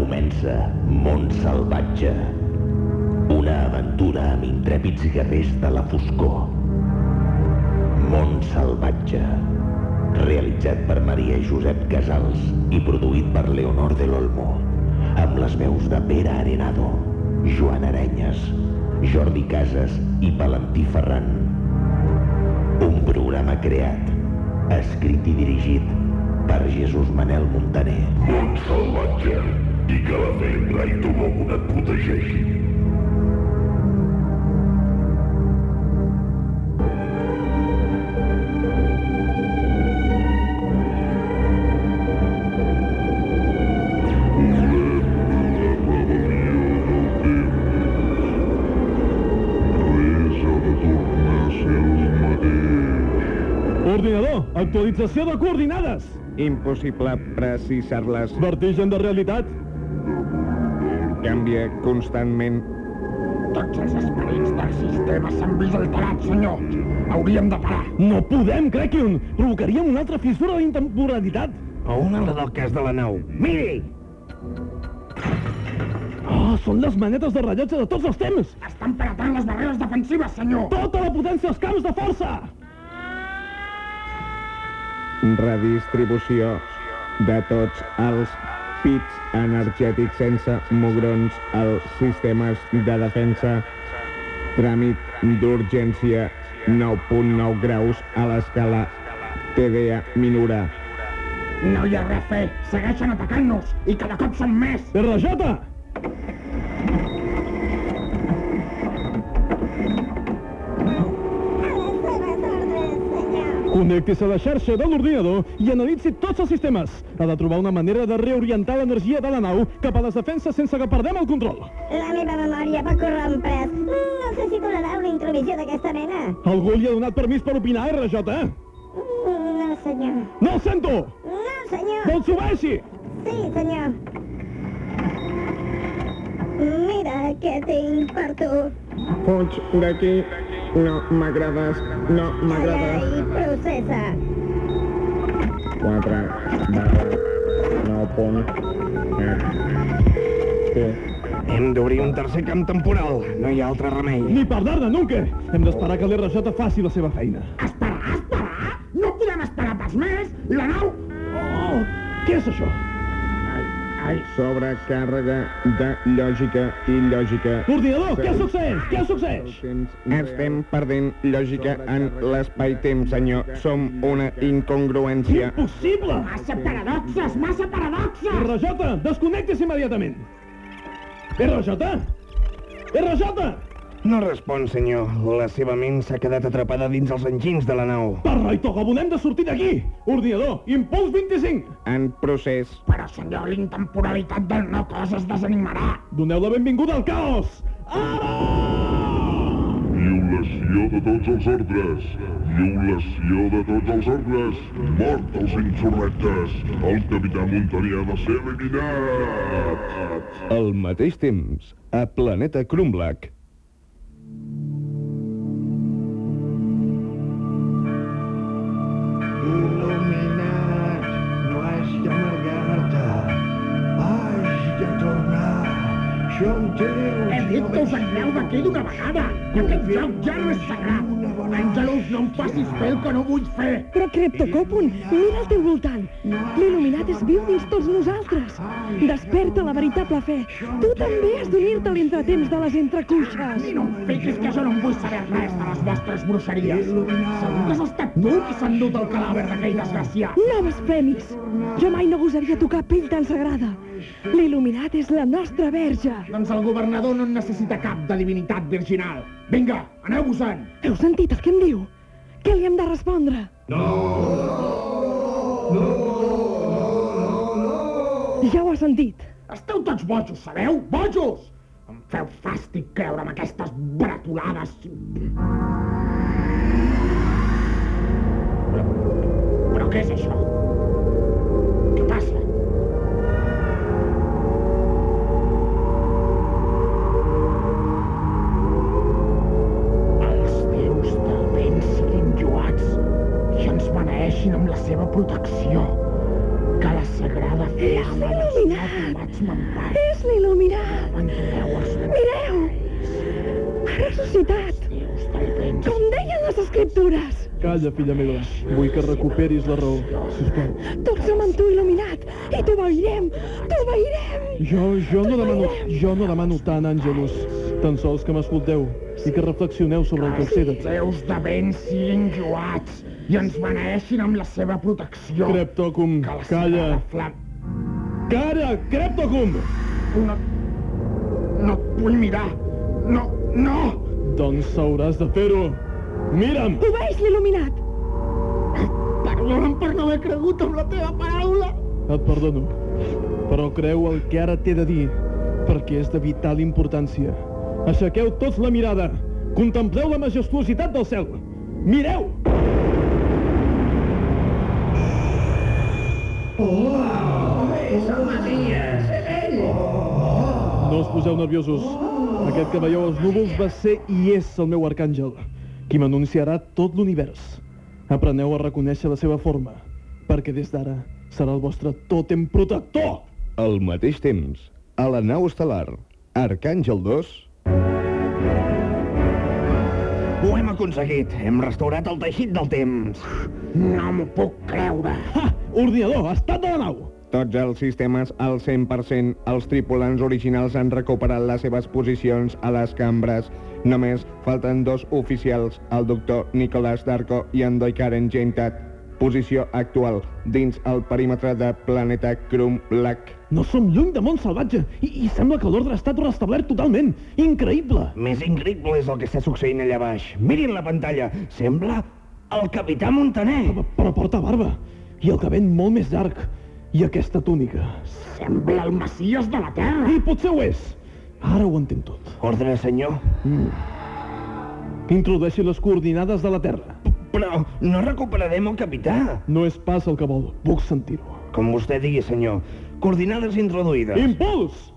comença Mont Salvatge. Una aventura amb intrèpids guerrers de la foscor. Mont Salvatge. Realitzat per Maria Josep Casals i produït per Leonor de l'Olmo. Amb les veus de Pere Arenado, Joan Arenyes, Jordi Casas i Valentí Ferran. Un programa creat, escrit i dirigit per Jesús Manel Montaner. Mont salvatge i que la fembra i Tolomon et protegeixi. Res ha de tornar a ser el mateix. Ordinador, actualització de coordinades. Impossible precisar-les. Vertigen de realitat. Canvia constantment. Tots els esperits del sistema s'han vist alterats, senyor. Hauríem de parar. No podem, Krakion. Provocaríem una altra fissura de intemporalitat. O una la del cas de la nau. Miri! Oh, són les manetes de rellotge de tots els temps. Estan penetrant les barreres defensives, senyor. Tota la potència als camps de força. Redistribució de tots els pits energètics sense mugrons als sistemes de defensa. Tràmit d'urgència 9.9 graus a l'escala TDA minura. No hi ha res a fer. Segueixen atacant-nos i cada cop són més. RJ! Connectis a la xarxa de l'ordinador i analitzi tots els sistemes. Ha de trobar una manera de reorientar l'energia de la nau cap a les defenses sense que perdem el control. La meva memòria va corrompre's. No sé si tolerar una intromissió d'aquesta mena. Algú li ha donat permís per opinar, RJ? No, senyor. No el sento! No, senyor. Doncs obeixi! Sí, senyor. Mira què tinc per tu. Fuig d'aquí. No m'agrades. No Calla m'agrades. i processa. 4 barra 9 punt. Sí. Hem d'obrir un tercer camp temporal. No hi ha altre remei. Ni parlar-ne, nunca! Hem d'esperar que l'RJ faci la seva feina. Esperar, esperar? No podem esperar pas més. La nau... Oh, què és això? Ai, Sobrecàrrega de lògica i lògica. Ordinador, què succeeix? Què succeeix? Estem perdent lògica en l'espai-temps, senyor. Som una incongruència. Impossible! massa paradoxes, massa paradoxes. RJ, desconnectis immediatament! RJ! RJ! No respon, senyor. La seva ment s'ha quedat atrapada dins els enginys de la nau. Parra i Togobo, hem de sortir d'aquí! Ordinador, impuls 25! En procés. Però, senyor, l'intemporalitat del no cos es desanimarà. Doneu la benvinguda al caos! Ara! Violació de tots els ordres. Violació de tots els ordres. Mort als insurrectes. El capità Montoni ha de ser eliminat. Al mateix temps, a Planeta Crumblack. Il·luminat, no has d'amargar-te. Has de tornar. Som teus. He dit que us en aneu d'aquí d'una vegada. Que aquest joc Àngelus, no em facis fer el que no vull fer. Però Creptocòpon, mira al teu voltant. L'il·luminat és viu dins tots nosaltres. Desperta la veritable fe. Tu també has d'unir-te a l'entretemps de les entrecuixes. I no em fiquis que jo no en vull saber res de les vostres bruixeries. Segur que has estat tu qui s'ha endut el cadàver d'aquell desgraciat. No blasfemis. Jo mai no gosaria tocar pell tan sagrada. L'il·luminat és la nostra verge. Doncs el governador no en necessita cap de divinitat virginal. Vinga, aneu-vos-en. Heu sentit el que em diu? Què li hem de respondre? Ja ho has sentit. Esteu tots bojos, sabeu? Bojos! Em feu fàstic creure amb aquestes bretolades. Però, però què és això? Protecció. Que la sagrada flama dels Il·luminat! Vaig m'empar. És l'il·luminat! Abandoneu els Mireu! Ha ressuscitat! Com deien les escriptures! Calla, filla meva. Vull que recuperis la raó, sisplau. Tots som amb tu il·luminat! I t'obeirem! T'obeirem! Jo, jo no demano, jo no demano tant, Àngelus. Tan sols que m'escolteu i que reflexioneu sobre el que us he de Els de vent siguin lloats i ens beneeixin amb la seva protecció. Creptocum, Que la calla. Flam... Calla, Creptocum! No... No et vull mirar. No, no! Doncs hauràs de fer-ho. Mira'm! Obeeix l'il·luminat! Perdona'm per no haver cregut amb la teva paraula. Et perdono, però creu el que ara t'he de dir, perquè és de vital importància. Aixequeu tots la mirada. Contempleu la majestuositat del cel. Mireu! No us poseu nerviosos. Aquest que veieu als núvols va ser i és el meu arcàngel, qui m'anunciarà tot l'univers. Apreneu a reconèixer la seva forma, perquè des d'ara serà el vostre tòtem protector. Al mateix temps, a la nau estel·lar, Arcàngel 2, Ho hem aconseguit. Hem restaurat el teixit del temps. No m'ho puc creure. Ha! Ordinador, estat de la nau! Tots els sistemes al 100%, els tripulants originals han recuperat les seves posicions a les cambres. Només falten dos oficials, el doctor Nicolás Darko i en Doikaren Gentat. Posició actual, dins el perímetre de planeta Krum Black. No som lluny de món salvatge i, i sembla que l'ordre ha estat restablert totalment. Increïble! Més increïble és el que està succeint allà baix. Mirin la pantalla. Sembla el capità Montaner. Però, però porta barba i el cabell molt més llarg. I aquesta túnica. Sembla el Messies de la Terra. I potser ho és. Ara ho entenc tot. Ordre, senyor. Introdueixi les coordinades de la Terra. Però no recuperarem el capità. No és pas el que vol, puc sentir-ho. Com vostè digui, senyor. Coordinades introduïdes. Impuls!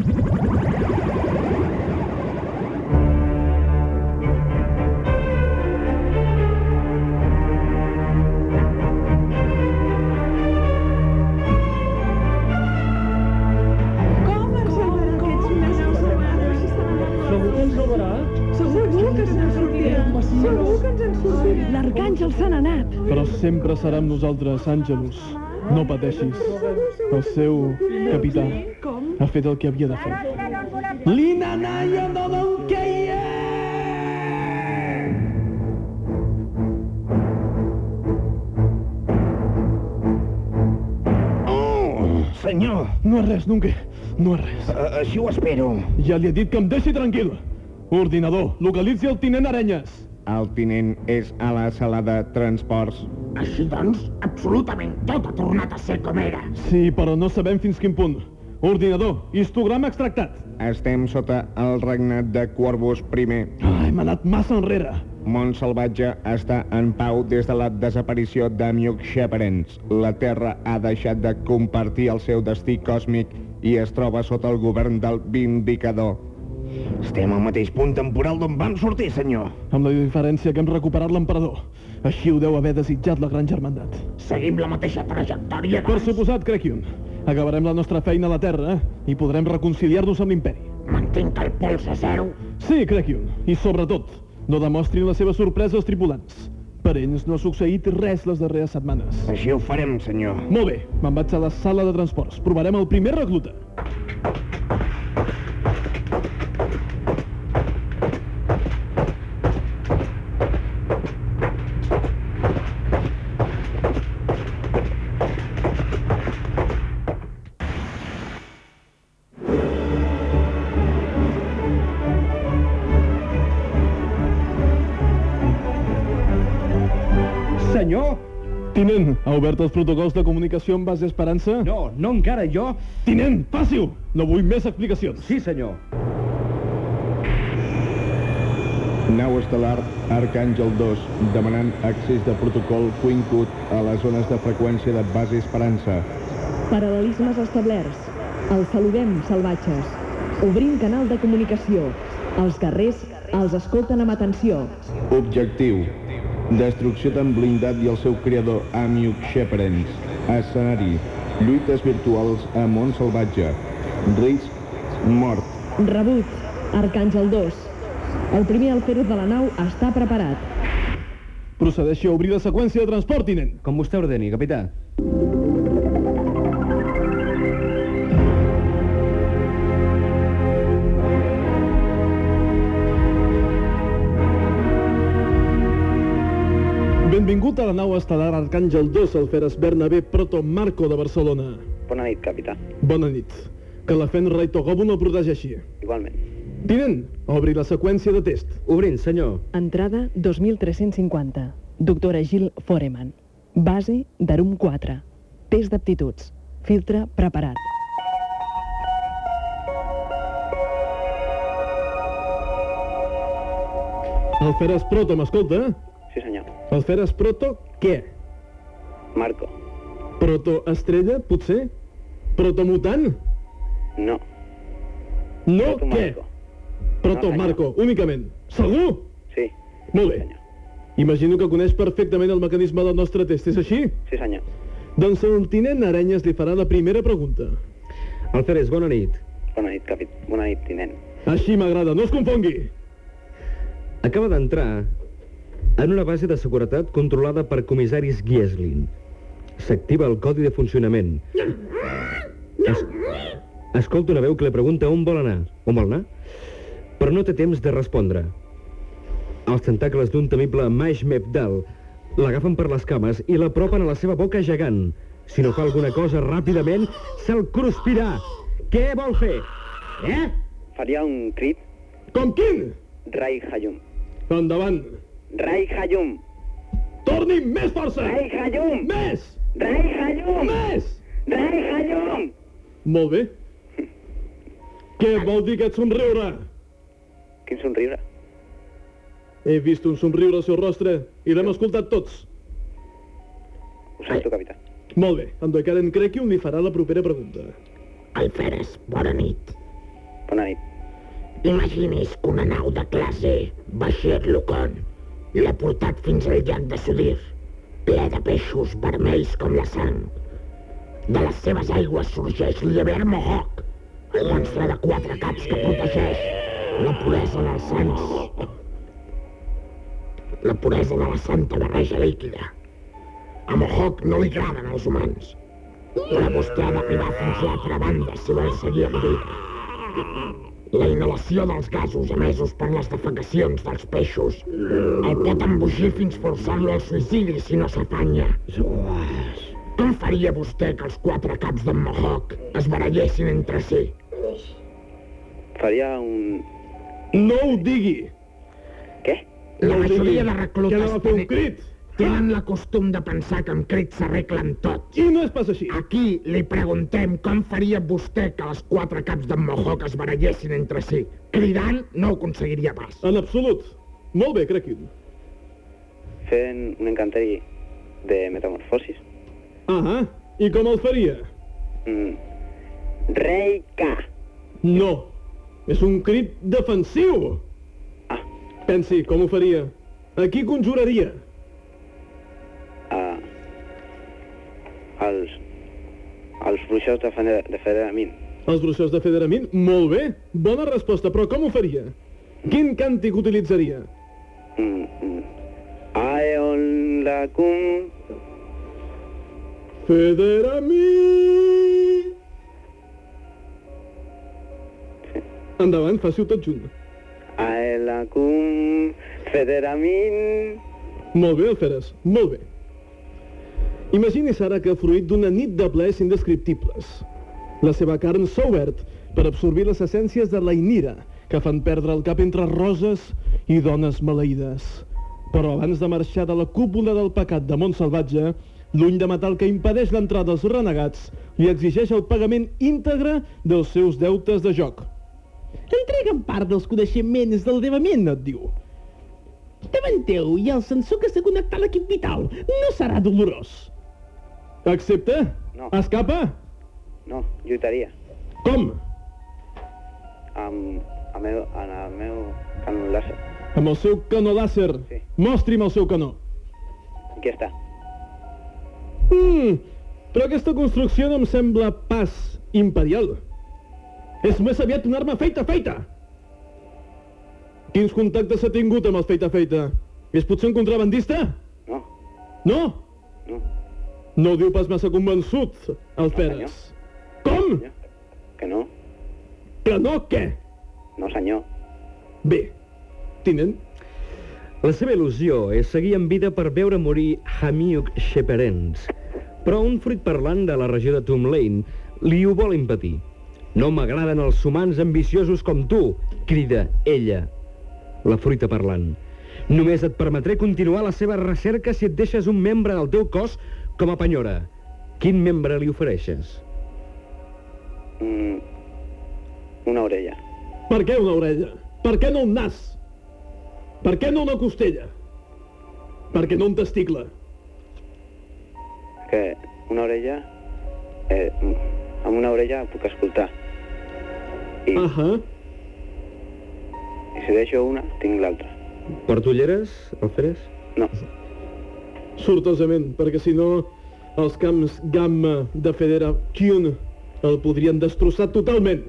Sempre serà amb nosaltres, Àngelus. No pateixis. El seu capità ha fet el que havia de fer. Lina Naya no donkeia! Oh, senyor. No és res, Nunke. No és res. Uh, així ho espero. Ja li he dit que em deixi tranquil. Ordinador, localitzi el tinent Arenyes. El tinent és a la sala de transports. Així doncs, absolutament tot ha tornat a ser com era. Sí, però no sabem fins quin punt. Ordinador, histograma extractat. Estem sota el regnat de Corvus I. Ai, m'ha anat massa enrere. Món salvatge està en pau des de la desaparició d'Amiuk Sheperens. La Terra ha deixat de compartir el seu destí còsmic i es troba sota el govern del Vindicador. Estem al mateix punt temporal d'on vam sortir, senyor. Amb la diferència que hem recuperat l'emperador. Així ho deu haver desitjat la gran germandat. Seguim la mateixa trajectòria Per d'abans. suposat, Crekion. Acabarem la nostra feina a la Terra i podrem reconciliar-nos amb l'imperi. Mantinc el pols a zero. Sí, Crekion. I sobretot, no demostrin la seva sorpresa als tripulants. Per ells no ha succeït res les darreres setmanes. Així ho farem, senyor. Molt bé, me'n vaig a la sala de transports. Provarem el primer recluta. Ha obert els protocols de comunicació amb base Esperança? No, no encara, jo... Tinent, faci-ho! No vull més explicacions. Sí, senyor. Nau estel·lar Arcàngel 2, demanant accés de protocol Quincut a les zones de freqüència de base Esperança. Paral·lelismes establerts. Els saludem, salvatges. Obrim canal de comunicació. Els guerrers els escolten amb atenció. Objectiu. Destrucció d'en blindat i el seu creador, Amiuk Sheperens. Escenari. Lluites virtuals a món salvatge. Risc, mort. Rebut. Arcàngel 2. El primer alferes de la nau està preparat. Procedeixi a obrir la seqüència de transport, tinent. Com vostè ordeni, capità. Benvingut a la nau estel·lar Arcàngel 2, el Feres Bernabé Proto Marco de Barcelona. Bona nit, capità. Bona nit. Que la Fen Raito Gobo no el protegeixi. Igualment. Tinent, obri la seqüència de test. Obrint, senyor. Entrada 2350. Doctora Gil Foreman. Base d'Arum 4. Test d'aptituds. Filtre preparat. El Feres Proto, m'escolta? Sí, senyor. El Feres Proto, què? Marco. Proto Estrella, potser? Protomutant? No. No, Proto què? Marco. Proto No. Marco, únicament. Segur? Sí. Molt bé. Imagino que coneix perfectament el mecanisme del nostre test, és així? Sí, senyor. Doncs el tinent Arenyes li farà la primera pregunta. Alferes, bona nit. Bona nit, capit. Bona nit, tinent. Així m'agrada, no es confongui. Acaba d'entrar en una base de seguretat controlada per comissaris Gieslin. S'activa el codi de funcionament. Es... Escolta una veu que li pregunta on vol anar. On vol anar? Però no té temps de respondre. Els tentacles d'un temible Maix Mepdal l'agafen per les cames i l'apropen a la seva boca gegant. Si no fa alguna cosa ràpidament, se'l cruspirà. Què vol fer? Eh? Faria un crit. Com quin? Rai Hayum. Endavant. Rai Hayum. Torni més força! Rai Hayum. Més! Rai Hayum. Més! Rai Hayum. Molt bé. Què vol dir aquest somriure? Quin somriure. He vist un somriure al seu rostre i l'hem escoltat tots. Ho sento, capità. Molt bé, en Karen Crequium li farà la propera pregunta. Alferes, bona nit. Bona nit. Imagini's que una nau de classe Bashir Lucon l'ha portat fins al llac de Sudir, ple de peixos vermells com la sang. De les seves aigües sorgeix l'Iber Mohawk, el monstre de quatre caps que protegeix la puresa dels sants. La puresa de la santa barreja líquida. A Mohawk no li agraden els humans, però vostè ha d'arribar fins a l'altra banda si vol seguir amb vida. La inhalació dels gasos emesos per les defecacions dels peixos el pot embogir fins forçant-lo al suïcidi si no s'afanya. Com faria vostè que els quatre caps d'en Mohawk es barallessin entre si? Faria un... No ho digui! Què? La No majoria digui. de reclutes Que anava a fer un crit. Tenen la costum de pensar que amb crits s'arreglen tot. I no és pas així. Aquí li preguntem com faria vostè que els quatre caps d'en Mohawk es barallessin entre si. Cridant no ho aconseguiria pas. En absolut. Molt bé, Crequium. Fent un encanteri de metamorfosis. Ah, i com el faria? Mm. Rei K. No. És un crit defensiu. Ah. Pensi, com ho faria? A qui conjuraria? A... Els... Els bruixos de, Fene... de Federamin. Els bruixos de Federamin? Molt bé. Bona resposta, però com ho faria? Quin càntic utilitzaria? Mm, mm. Aeon lacum... Federamin! Endavant, faci-ho tot junt. Aeon lacum... Federamin... Molt bé, Alferes, molt bé. Imagini's ara que fruit d'una nit de plaers indescriptibles. La seva carn s'ha obert per absorbir les essències de la inira que fan perdre el cap entre roses i dones maleïdes. Però abans de marxar de la cúpula del pecat de Montsalvatge, l'ull de metal que impedeix l'entrada dels renegats li exigeix el pagament íntegre dels seus deutes de joc. Entrega'm part dels coneixements del devament, et diu. Davant teu hi ha el sensor que s'ha connectat a l'equip vital. No serà dolorós. Accepta? No. Escapa? No, lluitaria. Com? Amb, amb, el, amb el meu canó làser. Amb el seu canó làser. Sí. Mostri'm el seu canó. Aquí està. Mm, Però aquesta construcció no em sembla pas imperial. És més aviat una arma feita, feita! Quins contactes s'ha tingut amb els feita, feita? És potser un contrabandista? No. No? No. No ho diu pas massa convençut, el Feres. Com? Que no. Que no, què? No, senyor. Bé, tinent, La seva il·lusió és seguir en vida per veure morir Hamiuk Sheperens. Però un fruit parlant de la regió de Tomb Lane li ho vol impedir. No m'agraden els humans ambiciosos com tu, crida ella, la fruita parlant. Només et permetré continuar la seva recerca si et deixes un membre del teu cos com a penyora. Quin membre li ofereixes? Mm, una orella. per què una orella? Per què no un nas? Per què no una costella? Per què no un testicle? Que una orella... Eh, amb una orella puc escoltar. I, uh -huh. I si deixo una, tinc l'altra. Porto ulleres, Alferes? No. Sortosament, perquè si no els camps gamma de Federa Kyun el podrien destrossar totalment.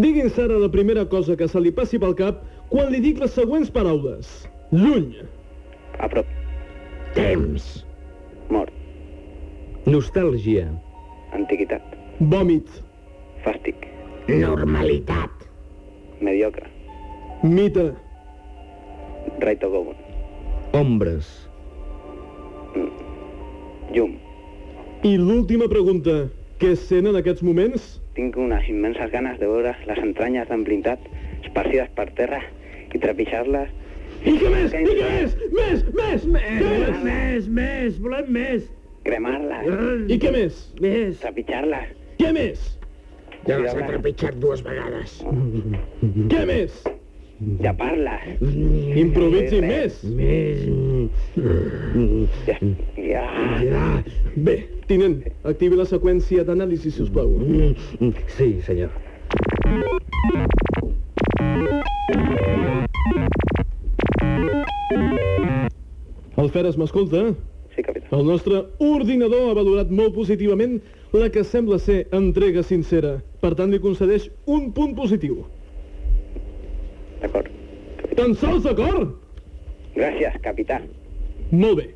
Digui'ns ara la primera cosa que se li passi pel cap quan li dic les següents paraules. Lluny. A prop. Temps. Mort. Nostàlgia. Antiguitat. Vòmit. Fàstic. Normalitat. Mediocre. Mite. Right to go. Ombres. Llum. I l'última pregunta. Què sent en aquests moments? Tinc unes immenses ganes de veure les entranyes d'en Blindat esparcides per terra i trepitjar-les. I què més? I què més? Més, més, més, més, més, volem més. Cremar-les. I què més? Més. Trepitjar-les. Què més? Ja les he trepitjat dues vegades. Què més? Llepar-les. Improvisi més. Més. Ja. ja. Ja. Bé, tinent, activi la seqüència d'anàlisi, si us plau. Sí, senyor. El Feres m'escolta? Sí, capità. El nostre ordinador ha valorat molt positivament la que sembla ser entrega sincera. Per tant, li concedeix un punt positiu. D'acord. Tan sols d'acord? Gràcies, capità. Molt bé.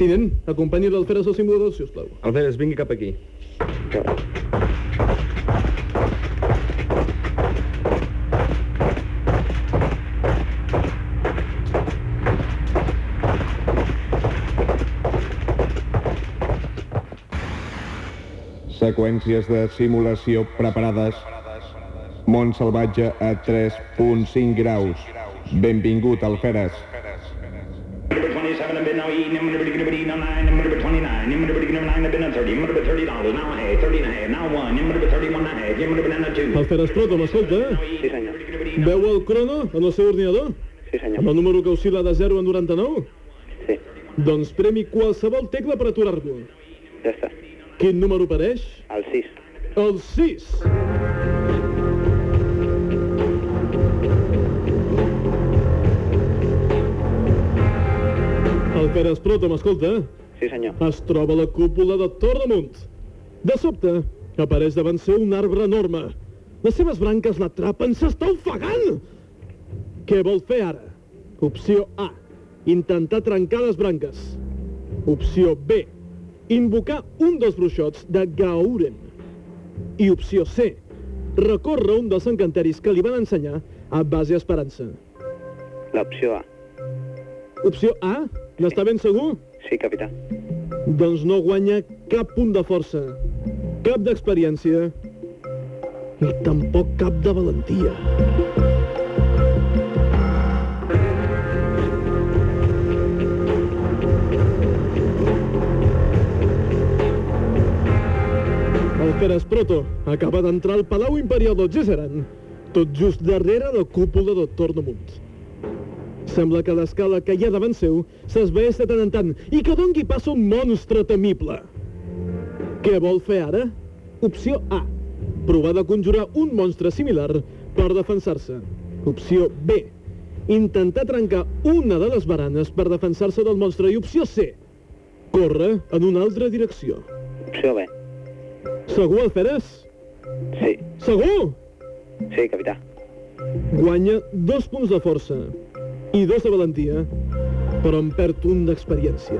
Tinent, acompanyi l'Alferes al simulador, si us plau. Alferes, vingui cap aquí. Seqüències de simulació preparades. Mont salvatge a 3.5 graus. Benvingut, Alferes. Number 27 have been now eating, number 29, number 29, number 29 have been at 30, number 30 dollars, now a half, 30 and a half, now one, number 31 and a half, number banana two. Alferes Proto, m'escolta? Sí, senyor. Veu el crono en el seu ordinador? Sí, senyor. Amb el número que oscil·la de 0 a 99? Sí. Doncs premi qualsevol tecla per aturar-lo. Ja està. Quin número apareix? El 6. El 6. El Pere Esproto, m'escolta? Sí, senyor. Es troba a la cúpula de Tornamunt. De sobte, apareix davant seu un arbre enorme. Les seves branques l'atrapen, s'està ofegant! Què vol fer ara? Opció A. Intentar trencar les branques. Opció B. Invocar un dels bruixots de Gauren. I opció C. Recórrer un dels encanteris que li van ensenyar a base Esperança. L'opció A. Opció A? N'està ben segur? Sí, capità. Doncs no guanya cap punt de força, cap d'experiència i tampoc cap de valentia. El Feres Proto acaba d'entrar al Palau Imperial del Gesseran, tot just darrere la cúpula del Tornamunt. Sembla que l'escala que hi ha davant seu s'esvaeix de tant en tant i que dongui pas un monstre temible. Què vol fer ara? Opció A. Provar de conjurar un monstre similar per defensar-se. Opció B. Intentar trencar una de les baranes per defensar-se del monstre. I opció C. Córrer en una altra direcció. Opció B. Segur, Alferes? Sí. Segur? Sí, capità. Guanya dos punts de força i dos de valentia, però en perd un d'experiència.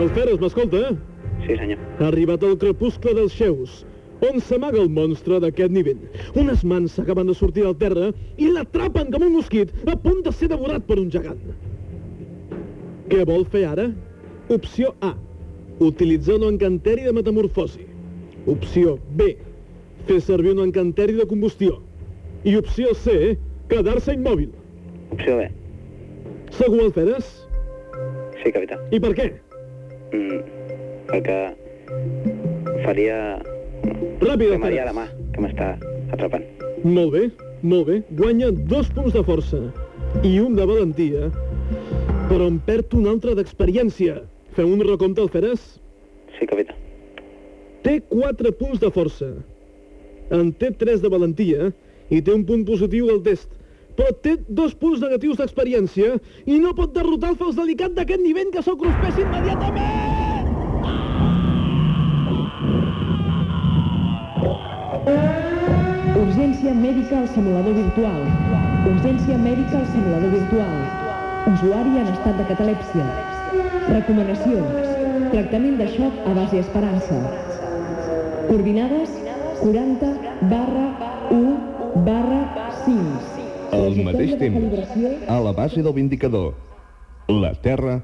Alferes, m'escolta? Sí, senyor. Ha arribat el crepuscle dels xeus, on s'amaga el monstre d'aquest nivell. Unes mans acaben de sortir al terra i l'atrapen com un mosquit a punt de ser devorat per un gegant. Què vol fer ara? Opció A. Utilitzar un encanteri de metamorfosi. Opció B. Fer servir un encanteri de combustió. I opció C. Quedar-se immòbil. Opció B. Segur, Alferes? Sí, capità. I per què? Mm, perquè faria... Ràpid, Alferes. la mà, que m'està atrapant. Molt bé, molt bé. Guanya dos punts de força i un de valentia, però en perd un altre d'experiència. Fem un recompte, Alferes? Sí, capità. Té 4 punts de força. En té 3 de valentia i té un punt positiu del test. Però té dos punts negatius d'experiència i no pot derrotar el fals delicat d'aquest nivell que se'l cruspeix immediatament! Urgència mèdica al simulador virtual. Urgència mèdica al simulador virtual. Usuari en estat de catalèpsia. Recomanacions. Tractament de xoc a base esperança. Coordinades 40 barra 1 barra 5. Al mateix temps, a la base del Vindicador, la Terra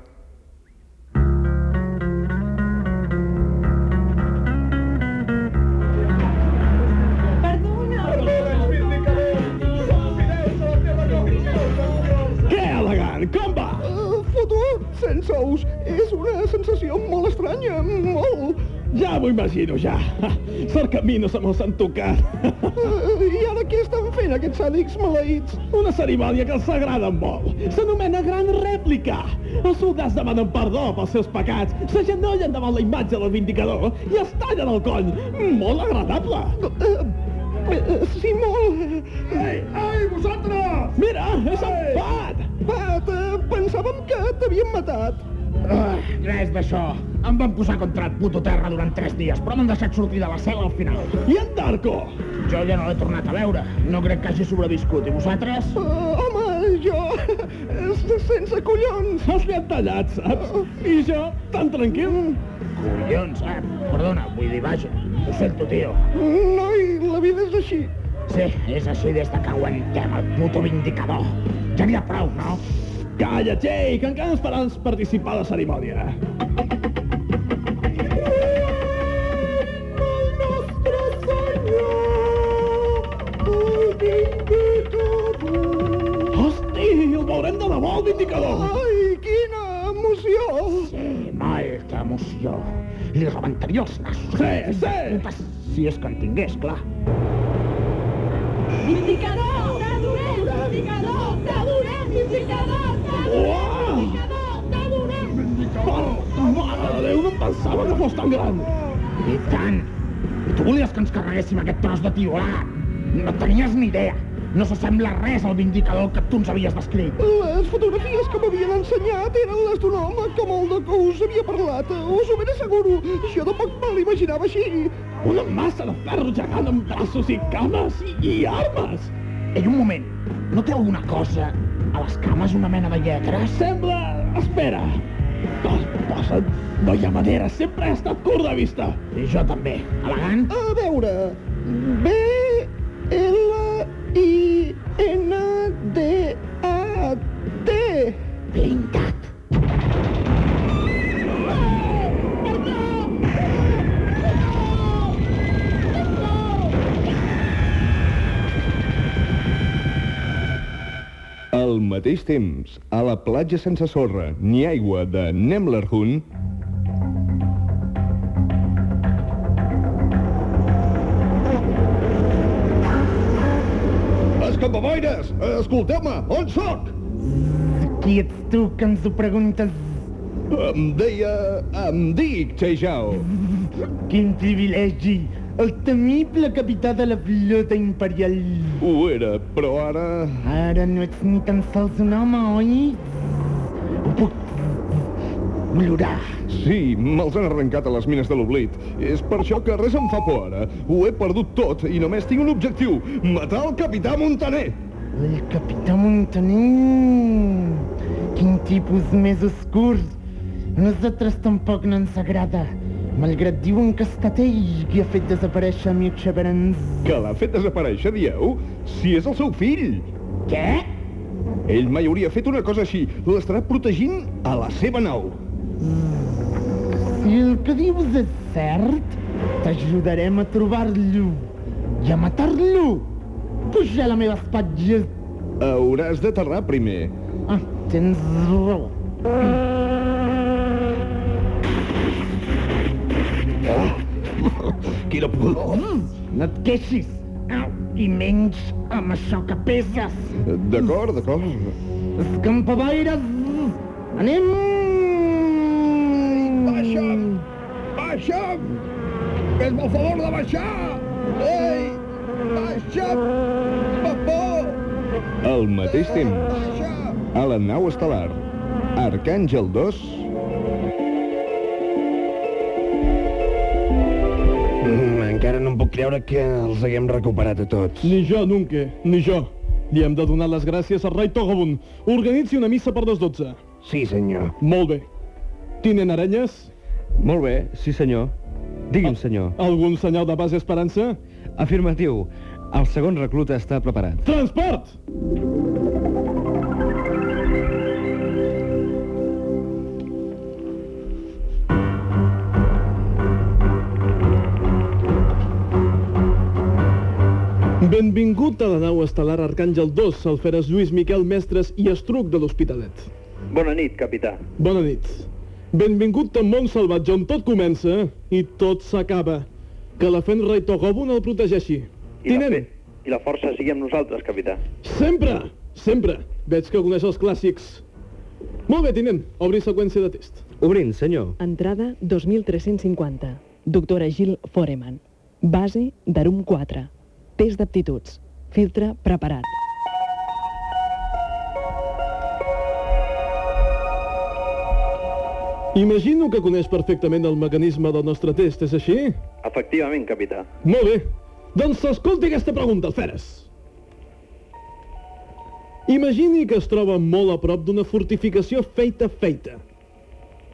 sense ous. És una sensació molt estranya, molt. Ja m'ho imagino, ja. Cert que a mi no se me'ls han tocat. Uh, I ara què estan fent aquests sàdics maleïts? Una cerimònia que els agrada molt. S'anomena Gran Rèplica. Els soldats demanen perdó pels seus pecats, s'agenollen davant la imatge del Vindicador i es tallen el coll. Molt agradable. Uh, sí, molt. Ei, ei, vosaltres! Mira, és en Pat! Pat, uh, pensàvem que t'havien matat. Ah, res d'això. Em van posar contra el puto terra durant tres dies, però m'han deixat sortir de la cel·la al final. I en Darko? Jo ja no l'he tornat a veure. No crec que hagi sobreviscut. I vosaltres? Uh, home, jo... sense collons. Els li han tallat, saps? I jo, tan tranquil. Collons, eh? Perdona, vull dir, vaja. Ho sento, tio. Noi, la vida és així. Sí, és així des de que aguantem el puto vindicador. Ja n'hi ha prou, no? Calla, Jay, que encara ens faran participar a la cerimònia. Veurem de debò, el Vindicador! Ai, quina emoció! Sí, molta emoció. Li rebentaria els nassos. Sí, sí! Putes, Si és que en tingués, clar. Vindicador! T'adorem! Vindicador! T'adorem! Vindicador! Uau! Oh, mare de Déu, no pensava que fos tan gran! I tant! I tu volies que ens carreguéssim aquest tros de tiolat? No tenies ni idea. No s'assembla res al vindicador que tu ens havies descrit. Les fotografies que m'havien ensenyat eren les d'un home com el de que us havia parlat. Us ho ben asseguro. Jo tampoc me l'imaginava així. Una massa de ferro gegant amb braços i cames i, i armes! Ei, un moment. No té alguna cosa a les cames una mena de lletra? Sembla... Espera! Pos, posa't... No hi ha manera, sempre he estat curt de vista. I jo també. Elegant? A veure... B... L... I... N... D... A... T... Blindat. Al mateix temps, a la platja sense sorra ni aigua de Nemlerhun, Escolteu-me! On sóc? Qui ets tu que ens ho preguntes? Em deia... Em dic Chejao. Quin privilegi! el temible capità de la flota imperial. Ho era, però ara... Ara no ets ni tan sols un home, oi? Ho puc olorar. Sí, me'ls han arrencat a les mines de l'oblit. És per això que res em fa por ara. Ho he perdut tot i només tinc un objectiu. Matar el capità Montaner. El capità Montaner... Quin tipus més oscur. A nosaltres tampoc no ens agrada. Malgrat diuen que ha estat ell qui ha fet desaparèixer amic Xaverans. Que l'ha fet desaparèixer, dieu? Si és el seu fill. Què? Ell mai hauria fet una cosa així. L'estarà protegint a la seva nau. Si el que dius és cert, t'ajudarem a trobar-lo i a matar-lo. Puja a la meva espatlla. Hauràs d'aterrar primer. Ah, tens raó. Quina pudor! No et queixis. Au, I menys amb això que peses. D'acord, d'acord. Escampavaires, anem! Baixa'm! Baixa'm! Fes-me el favor de baixar! Ei! Mateix temps, a la nau estel·lar, Arcàngel 2... Mm, encara no em puc creure que els haguem recuperat a tots. Ni jo, Nunke, ni jo. Li hem de donar les gràcies a Rai Togobun. Organitzi una missa per les 12. Sí, senyor. Molt bé. Tinen arenyes? Molt bé, sí senyor. Digui'm, senyor. Algun senyal de base esperança? Afirmatiu. El segon recluta està preparat. Transport! Benvingut a la nau estel·lar Arcàngel 2, alferes Lluís Miquel Mestres i Estruc de l'Hospitalet. Bona nit, capità. Bona nit. Benvingut a Mont Salvatge, on tot comença i tot s'acaba. Que la Fenrei Togobun el protegeixi. I la, fe, I la força sigui amb nosaltres, capità. Sempre, sempre. Veig que coneix els clàssics. Molt bé, tinent. Obri seqüència de test. Obrint, senyor. Entrada 2350. Doctora Gil Foreman. Base d'Arum 4. Test d'aptituds. Filtre preparat. Imagino que coneix perfectament el mecanisme del nostre test, és així? Efectivament, capità. Molt bé. Doncs escolti aquesta pregunta, Alferes. Imagini que es troba molt a prop d'una fortificació feita feita.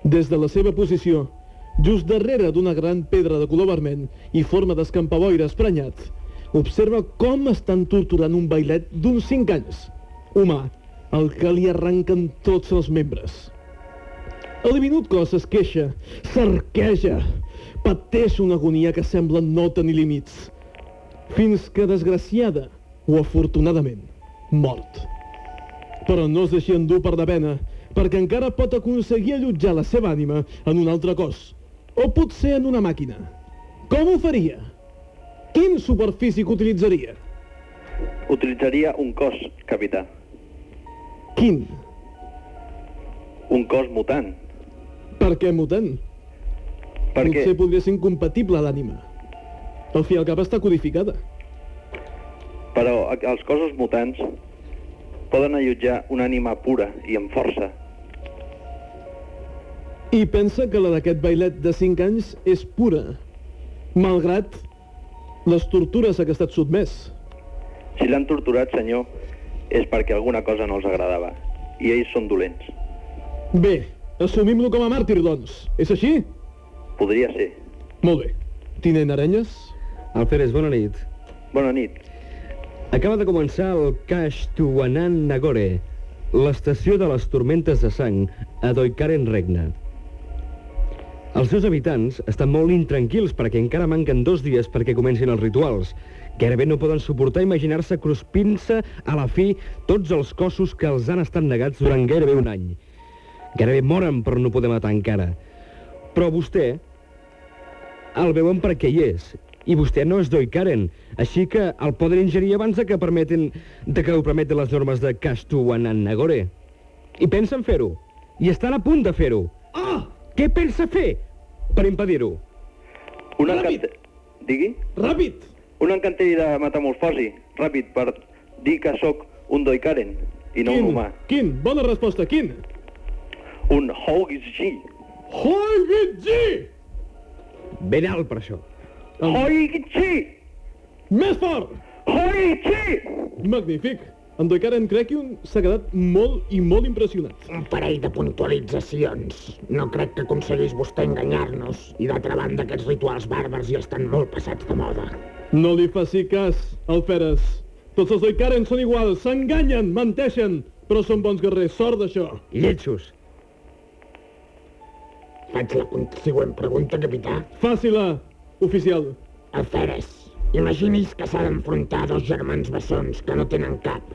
Des de la seva posició, just darrere d'una gran pedra de color vermell i forma d'escampaboire esprenyat, observa com estan torturant un bailet d'uns 5 anys. Humà, el que li arrenquen tots els membres. El diminut cos es queixa, s'arqueja, pateix una agonia que sembla no tenir límits, fins que, desgraciada, o afortunadament, mort. Però no es deixi endur per de pena, perquè encara pot aconseguir allotjar la seva ànima en un altre cos, o potser en una màquina. Com ho faria? Quin superfísic utilitzaria? Utilitzaria un cos, capità. Quin? Un cos mutant. Per què mutant? Perquè... Potser podria ser incompatible l'ànima. Al fi i al cap està codificada. Però els cossos mutants poden allotjar una ànima pura i amb força. I pensa que la d'aquest bailet de 5 anys és pura, malgrat les tortures a què ha estat sotmès. Si l'han torturat, senyor, és perquè alguna cosa no els agradava. I ells són dolents. Bé, assumim-lo com a màrtir, doncs. És així? Podria ser. Molt bé. Tinent Arenyes? Alferes, bona nit. Bona nit. Acaba de començar el Cash Tuanan Nagore, l'estació de les tormentes de sang a Doikaren Regna. Els seus habitants estan molt intranquils perquè encara manquen dos dies perquè comencin els rituals. Gairebé no poden suportar imaginar-se cruspint-se a la fi tots els cossos que els han estat negats durant gairebé un any. Gairebé moren per no poder matar encara. Però vostè el veuen perquè hi és. I vostè no és Doikaren, així que el poden ingerir abans de que permetin de que ho permetin les normes de Castu Nagore. I pensen fer-ho. I estan a punt de fer-ho. Ah! Què pensa fer per impedir-ho? Una, cate Digui? Ràpid! Un encanteri de metamorfosi, ràpid, per dir que sóc un Doikaren i no quin? un humà. Quin? Bona resposta, quin? Un Hoigi. Hoigi! Ben alt per això. Hoigi! Més fort! Hoigi! Magnífic. En Doikaren Krekiun s'ha quedat molt i molt impressionat. Un parell de puntualitzacions. No crec que aconseguís vostè enganyar-nos. I d'altra banda, aquests rituals bàrbars ja estan molt passats de moda. No li faci cas, Alferes. Tots els Doikaren són iguals, s'enganyen, menteixen, però són bons guerrers, sort d'això. Lletjos. Faig la següent pregunta, capità. Fàcil-la, oficial. Alferes, imagini's que s'ha d'enfrontar dos germans bessons que no tenen cap.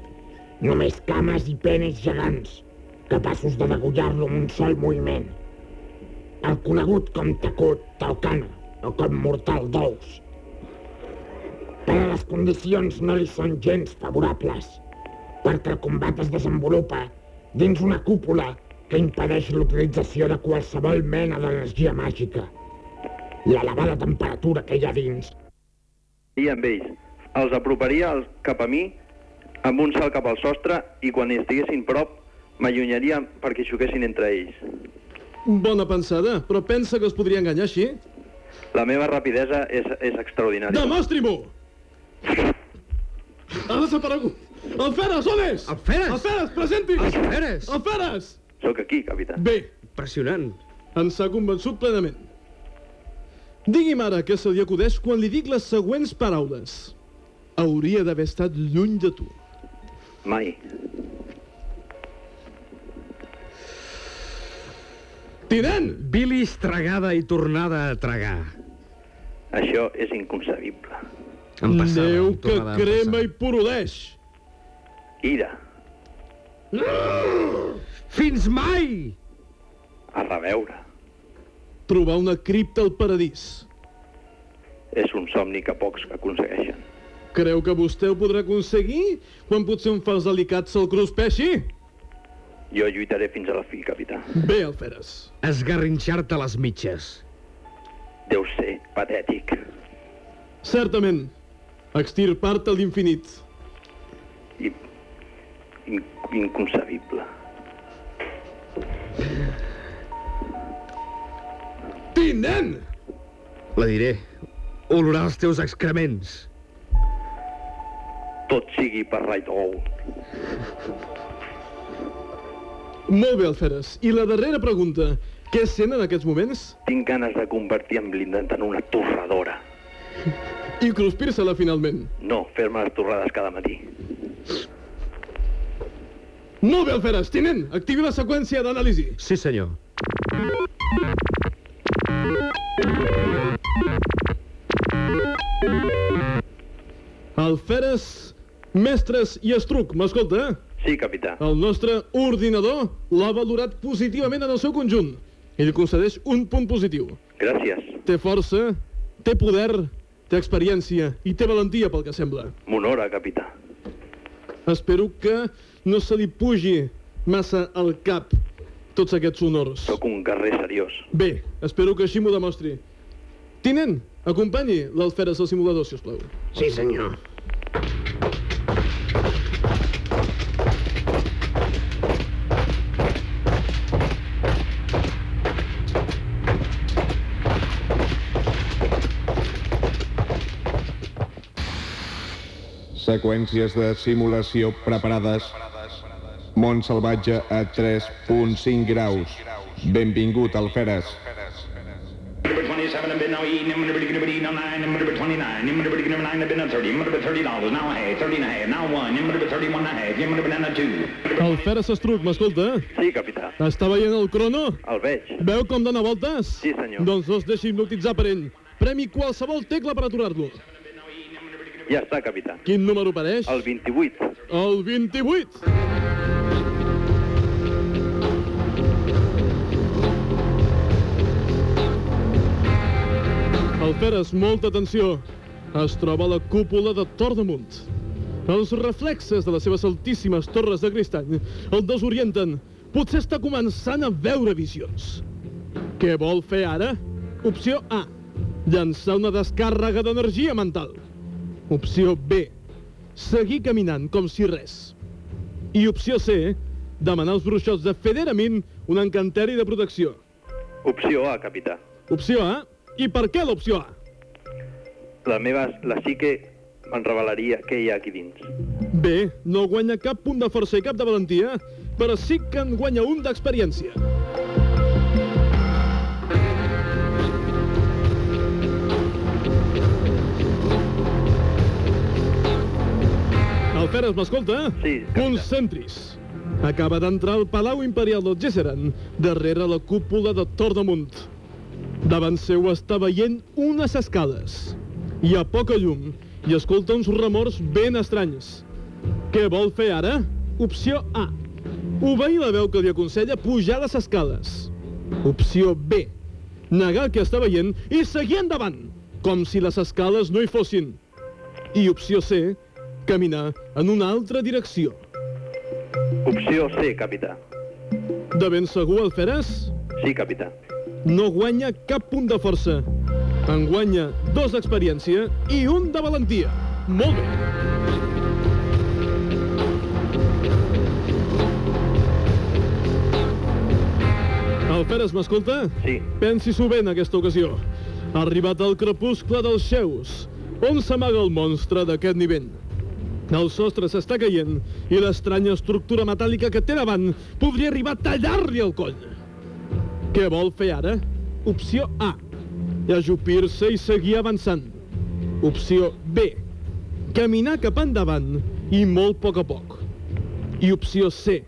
Només cames i penes gegants, capaços de degullar-lo amb un sol moviment. El conegut com Takut Talcana, o com Mortal d'Ous. Però les condicions no li són gens favorables, perquè el combat es desenvolupa dins una cúpula que impedeix l'utilització de qualsevol mena d'energia màgica. L'elevada temperatura que hi ha dins I amb ells. Els aproparia els- cap a mi amb un salt cap al sostre i quan hi estiguessin prop m'allunyaria perquè xoquessin entre ells. Bona pensada, però pensa que es podria enganyar així? La meva rapidesa és, és extraordinària. Demostri-m'ho! Ha desaparegut! Alferes, on és? Alferes! Alferes, presenti! Alferes! Alferes! Sóc aquí, capità. Bé, Impressionant. ens ha convençut plenament. Digui'm ara què se li acudeix quan li dic les següents paraules. Hauria d'haver estat lluny de tu. Mai. Tinent! Bilis tragada i tornada a tragar. Això és inconcebible. Em passava, Neu em que crema i poroleix. Ira. Fins mai! A reveure. Trobar una cripta al paradís. És un somni que pocs aconsegueixen. Creu que vostè ho podrà aconseguir quan potser un fals delicat se'l cruspeixi? Jo lluitaré fins a la fi, capità. Bé, Alferes. Esgarrinxar-te les mitges. Deu ser patètic. Certament. Extirpar-te l'infinit. I... In inconcebible. Tinent! La diré. Olorar els teus excrements. Tot sigui per Right All. Molt bé, Alferes. I la darrera pregunta. Què sent en aquests moments? Tinc ganes de convertir en blindat en una torradora. I cruspir-se-la finalment. No, fer-me les torrades cada matí. Molt bé, Alferes. Tinent, activi la seqüència d'anàlisi. Sí, senyor. Alferes, mestres i estruc, m'escolta? eh? Sí, capità. El nostre ordinador l'ha valorat positivament en el seu conjunt i li concedeix un punt positiu. Gràcies. Té força, té poder, té experiència i té valentia pel que sembla. M'honora, capità. Espero que no se li pugi massa al cap tots aquests honors. Sóc un guerrer seriós. Bé, espero que així m'ho demostri. Tinent, acompanyi l'Alferes al simulador, si us plau. Sí, senyor. Seqüències de simulació preparades. Mont salvatge a 3.5 graus. Benvingut, Alferes. Number 27 have been now eating, number 29, number 29, number 29 have been at 30, number 30 dollars, now a half, 30 and a half, now one, number 31 and a half, number banana two. Alferes Estruc, m'escolta? Sí, capità. Està veient el crono? El veig. Veu com dona voltes? Sí, senyor. Doncs no es deixi hipnotitzar per ell. Premi qualsevol tecla per aturar-lo. Ja està, capità. Quin número apareix? El 28. El 28. Alferes, molta atenció. Es troba a la cúpula de Tordemunt. Els reflexes de les seves altíssimes torres de cristall el desorienten. Potser està començant a veure visions. Què vol fer ara? Opció A. llançar una descàrrega d'energia mental. Opció B, seguir caminant com si res. I opció C, demanar als bruixots de Federamin un encanteri de protecció. Opció A, capità. Opció A? I per què l'opció A? La meva, la psique me'n revelaria què hi ha aquí dins. B, no guanya cap punt de força i cap de valentia, però sí que en guanya un d'experiència. Alferes, m'escolta? Sí, Concentris. Acaba d'entrar al Palau Imperial del Gesseran, darrere la cúpula de Tornamunt. Davant seu està veient unes escales. Hi ha poca llum i escolta uns remors ben estranys. Què vol fer ara? Opció A. Obeir la veu que li aconsella pujar les escales. Opció B. Negar el que està veient i seguir endavant, com si les escales no hi fossin. I opció C. Caminar en una altra direcció. Opció C, capità. De ben segur, Alferes? Sí, capità. No guanya cap punt de força. En guanya dos d'experiència i un de valentia. Molt bé. Alferes, m'escolta? Sí. Pensi-s'ho bé en aquesta ocasió. Ha arribat el crepuscle dels xeus, on s'amaga el monstre d'aquest nivell. El sostre s'està caient i l'estranya estructura metàl·lica que té davant podria arribar a tallar-li el coll. Què vol fer ara? Opció A. Ajupir-se i seguir avançant. Opció B. Caminar cap endavant i molt a poc a poc. I opció C.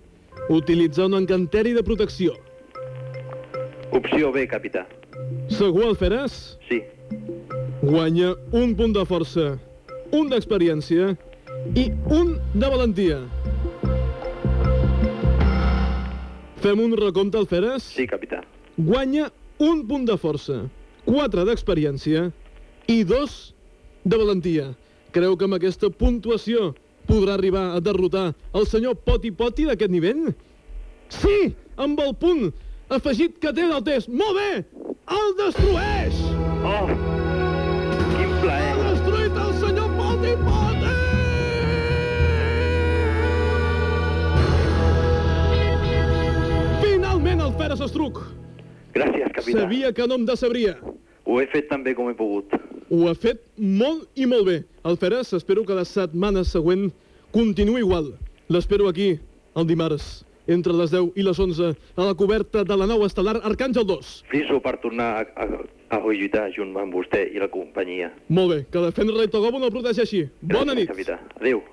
Utilitzar un encanteri de protecció. Opció B, capità. Segur el faràs? Sí. Guanya un punt de força, un d'experiència i un de valentia. Fem un recompte, Alferes? Sí, capità. Guanya un punt de força, quatre d'experiència i dos de valentia. Creu que amb aquesta puntuació podrà arribar a derrotar el senyor Poti Poti d'aquest nivell? Sí, amb el punt afegit que té del test. Molt bé! El destrueix! Oh, quin plaer. Ha destruït el senyor Poti Poti! Finalment el Feres Estruc. Gràcies, capità. Sabia que no em decebria. Ho he fet tan bé com he pogut. Ho ha fet molt i molt bé. El espero que la setmana següent continuï igual. L'espero aquí, el dimarts, entre les 10 i les 11, a la coberta de la nau estel·lar Arcàngel 2. Friso per tornar a, a, a lluitar junt amb vostè i la companyia. Molt bé, que defendre Rei Togobo no el protegeixi. Bona nit. Capità. Adéu.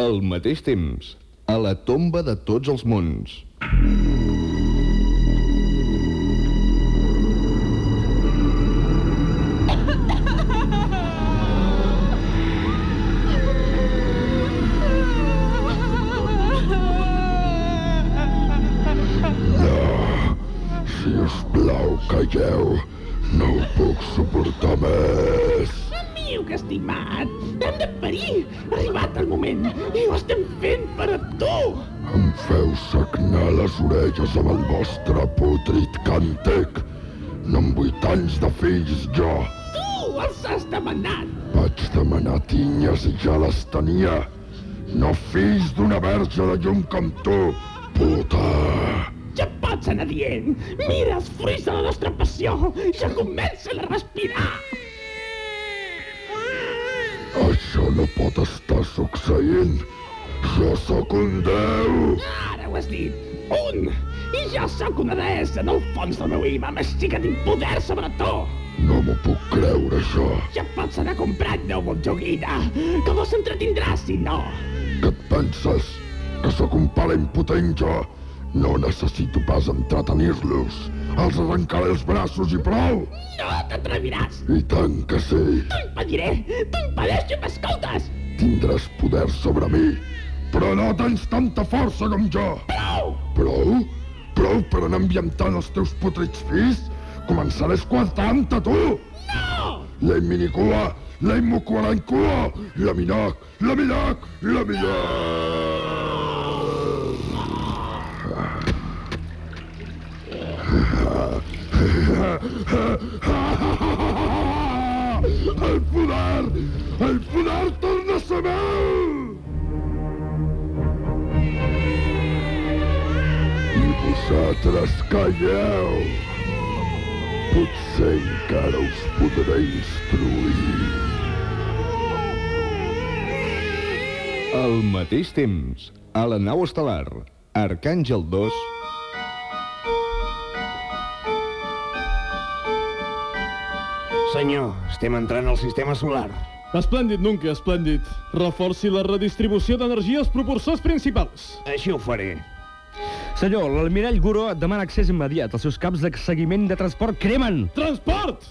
Al mateix temps, a la tomba de tots els mons. Si calleu. No ho puc suportar més. Que estimat! Hem de parir! Ha arribat el moment i ho estem fent per a tu! Em feu sagnar les orelles amb el vostre putrit càntec. No em vull tants de fills, jo. Tu els has demanat! Vaig demanar tinyes i ja les tenia. No fills d'una verge de llum com tu, puta. Ja pots anar dient! Mira els fruits de la nostra passió! Ja comencen a respirar! Això no pot estar succeint. Jo sóc un déu. Ara ho has dit! Un! I jo sóc una deessa en el fons del meu ima, més sí que tinc poder sobre tu! No m'ho puc creure, això. Ja pots anar comprant nou joguina, que vos entretindràs si no! Què et penses? Que sóc un pare impotent, jo? No necessito pas entretenir-los. Els arrencaré els braços i prou. No t'atreviràs! I tant que sí. T'ho impediré! T'ho impedeixo, m'escoltes! Tindràs poder sobre mi, però no tens tanta força com jo. Prou! Prou? Prou per anar ambientant els teus putrits fills? Començaré esquartant a tu! No! La minicua, la immocuarancua, la minac, la minac, la minac! El poder! El poder torna a ser meu! I vosaltres calleu! Potser encara us podré instruir. Al mateix temps, a la nau estel·lar, Arcàngel 2... Senyor, estem entrant al sistema solar. Esplèndid, Nunca, esplèndid. Reforci la redistribució d'energia als propulsors principals. Així ho faré. Senyor, l'almirall Guro et demana accés immediat. Els seus caps de seguiment de transport cremen. Transport!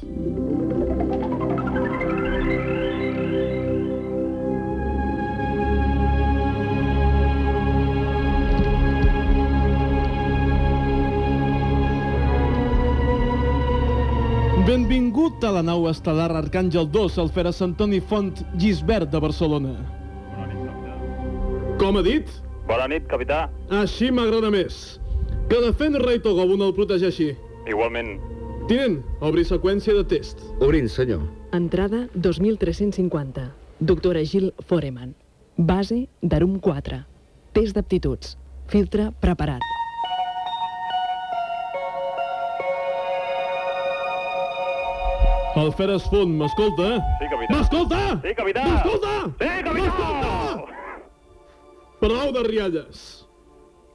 Benvingut a la nau estel·lar Arcàngel 2 al Fera Sant Antoni Font Gisbert de Barcelona. Com ha dit? Bona nit, capità. Així m'agrada més. Que defèn rei Togobun el protegeixi. Igualment. Tinent, obri seqüència de test. Obrint, senyor. Entrada 2350. Doctora Gil Foreman. Base d'Arum 4. Test d'aptituds. Filtre preparat. El Feres Font, m'escolta? Sí, capità. M'escolta? Sí, capità. M'escolta? Sí, capità! Prou de rialles.